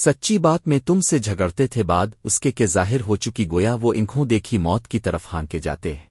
سچی بات میں تم سے جھگڑتے تھے بعد اس کے کہ ظاہر ہو چکی گویا وہ انکھوں دیکھی موت کی طرف ہان کے جاتے ہیں۔